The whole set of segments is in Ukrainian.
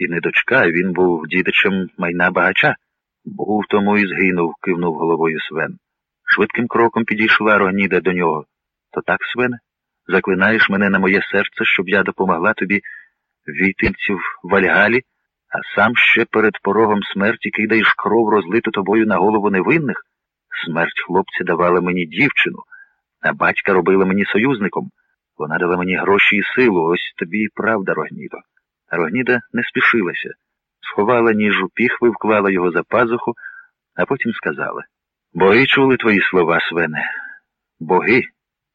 і не дочка, він був дідичем майна багача. Був тому і згинув, кивнув головою Свен. Швидким кроком підійшла Рогніда до нього. То так, Свене, заклинаєш мене на моє серце, щоб я допомогла тобі війтинців в Вальгалі, а сам ще перед порогом смерті кидаєш кров розлиту тобою на голову невинних? Смерть хлопця давала мені дівчину, а батька робила мені союзником. Вона дала мені гроші і силу, ось тобі і правда, Рогнідо. Рогніда не спішилася, сховала ніж у піхви, вклала його за пазуху, а потім сказала Боги чули твої слова, Свене, боги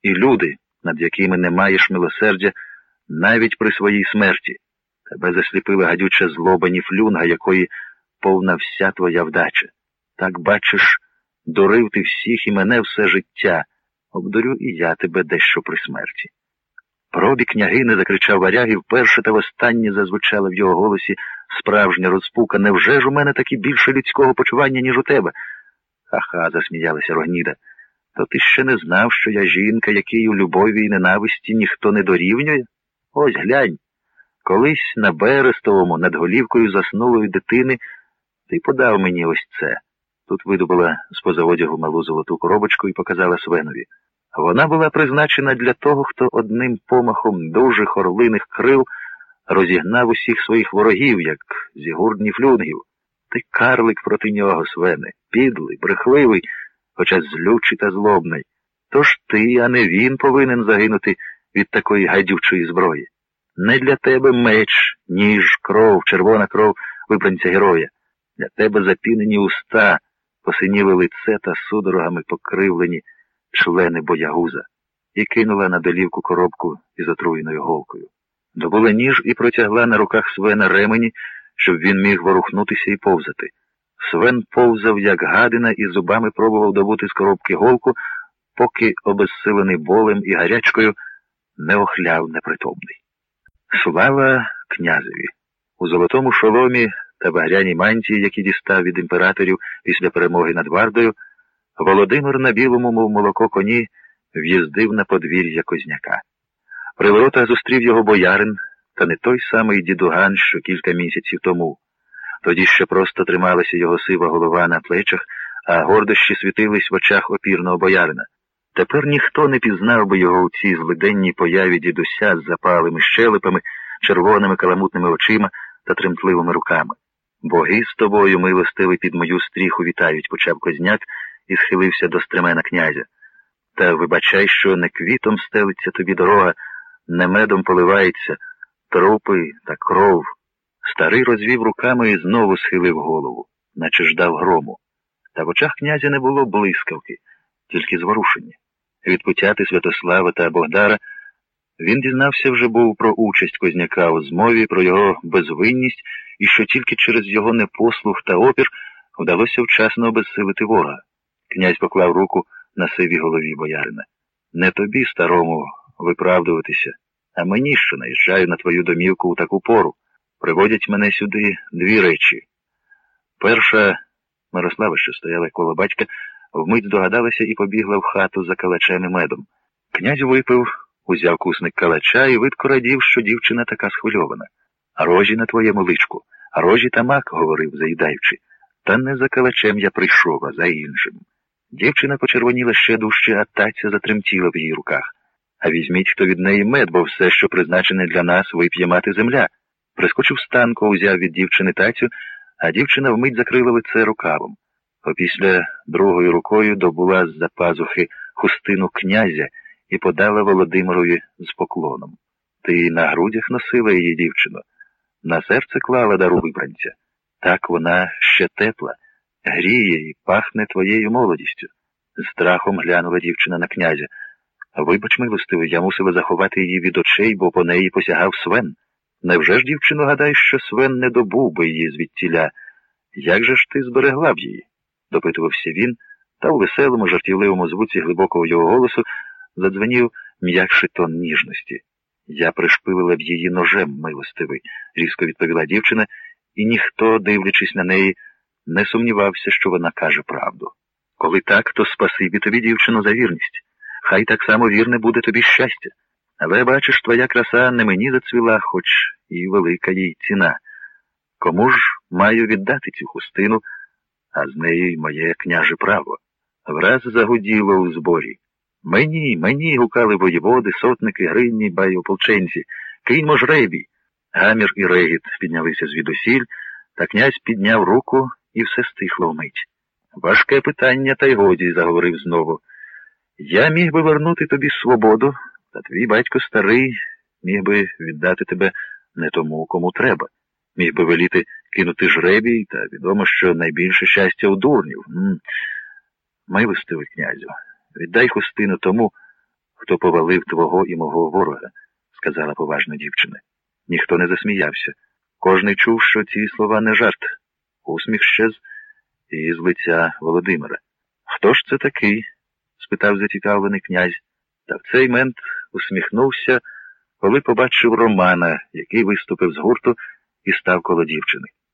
і люди, над якими не маєш милосердя навіть при своїй смерті. Тебе засліпила гадюча злоба ніфлюнга, якої повна вся твоя вдача. Так, бачиш, дурив ти всіх і мене все життя. Обдурю і я тебе дещо при смерті. Пробі княгини закричав варяг і вперше та востаннє зазвучала в його голосі справжня розпука. Невже ж у мене таки більше людського почування, ніж у тебе? Ха-ха, засміялася Рогніда. То ти ще не знав, що я жінка, якій у любові і ненависті ніхто не дорівнює? Ось глянь. Колись на Берестовому над голівкою заснулої дитини ти подав мені ось це. Тут видобула з поза одягу малу золоту коробочку і показала Свенові. Вона була призначена для того, хто одним помахом дужих орлиних крил розігнав усіх своїх ворогів, як зігурдні флюнгів. Ти карлик проти нього, Свене, підлий, брехливий, хоча злючий та злобний. Тож ти, а не він повинен загинути від такої гадючої зброї. Не для тебе меч, ніж, кров, червона кров вибранця героя. Для тебе запінені уста, посиніле лице та судорогами покривлені члени боягуза, і кинула на долівку коробку із отруєною голкою. Добула ніж і протягла на руках Свена ремені, щоб він міг ворухнутися і повзати. Свен повзав, як гадина, і зубами пробував добути з коробки голку, поки, обезсилений болем і гарячкою, не охляв непритомний. Слава князеві! У золотому шоломі та багряній мантії, які дістав від імператорів після перемоги над Вардою, Володимир на білому, мов молоко коні, в'їздив на подвір'я Козняка. При воротах зустрів його боярин, та не той самий дідуган, що кілька місяців тому. Тоді ще просто трималася його сива голова на плечах, а гордощі світились в очах опірного боярина. Тепер ніхто не пізнав би його у цій злиденній появі дідуся з запалими щелепами, червоними каламутними очима та тремтливими руками. Боги з тобою, милостивий, під мою стріху вітають, почав козняк і схилився до стремена князя. Та вибачай, що не квітом стелиться тобі дорога, не медом поливається, трупи та кров. Старий розвів руками і знову схилив голову, наче ждав грому. Та в очах князя не було блискавки, тільки зворушення. Від путяти Святослава та Богдара він дізнався вже був про участь Козняка у змові, про його безвинність і що тільки через його непослух та опір вдалося вчасно обезсилити ворога. Князь поклав руку на сивій голові боярина. Не тобі, старому, виправдуватися, а мені, що наїжджаю на твою домівку у таку пору. Приводять мене сюди дві речі. Перша, Мирослава, що стояла коло батька, вмить здогадалася і побігла в хату за калачем і медом. Князь випив, узяв кусник калача і видко радів, що дівчина така схвильована. А рожі на твоєму личку, рожі та мак, говорив, заїдаючи. Та не за калачем я прийшов, а за іншим. Дівчина почервоніла ще дужче, а таця затремтіла в її руках. А візьміть хто від неї мед, бо все, що призначене для нас, вип'є мати земля. Прискочив станко, узяв від дівчини тацю, а дівчина вмить закрила лице рукавом. Опісля другою рукою добула з за пазухи хустину князя і подала Володимирові з поклоном. Ти на грудях носила її дівчину, на серце клала дару вибранця. Так вона ще тепла, гріє і пахне твоєю молодістю. З страхом глянула дівчина на князя. Вибач, милостивий, я мусила заховати її від очей, бо по неї посягав свен. Невже ж, дівчино, гадаєш, що свен не добув би її звідтіля? Як же ж ти зберегла б її? допитувався він, та у веселому, жартівливому звуці глибокого його голосу задзвенів м'якший тон ніжності. Я пришпилила б її ножем, милостивий, різко відповіла дівчина, і ніхто, дивлячись на неї, не сумнівався, що вона каже правду. Коли так, то спасибі тобі, дівчино, за вірність. Хай так само вірне буде тобі щастя. Але, бачиш, твоя краса не мені зацвіла, хоч і велика їй ціна. Кому ж маю віддати цю хустину, а з неї й моє княже право? Враз загуділо у зборі. Мені, мені гукали воєводи, сотники, гринні, байополченці. Киньмо жребій. Гамір і регіт піднялися звідусіль, та князь підняв руку і все стихло вмить. Важке питання, та й годі, заговорив знову. Я міг би вернути тобі свободу, та твій батько старий міг би віддати тебе не тому, кому треба. Міг би веліти кинути жребій, та відомо, що найбільше щастя у дурнів. Милостивий князю, віддай хустину тому, хто повалив твого і мого ворога, сказала поважна дівчина. Ніхто не засміявся. Кожний чув, що ці слова не жарт. Усміх щез із лиця Володимира. Хто ж це такий? спитав зацікавлений князь. Та в цей мент усміхнувся, коли побачив Романа, який виступив з гурту і став коло дівчини.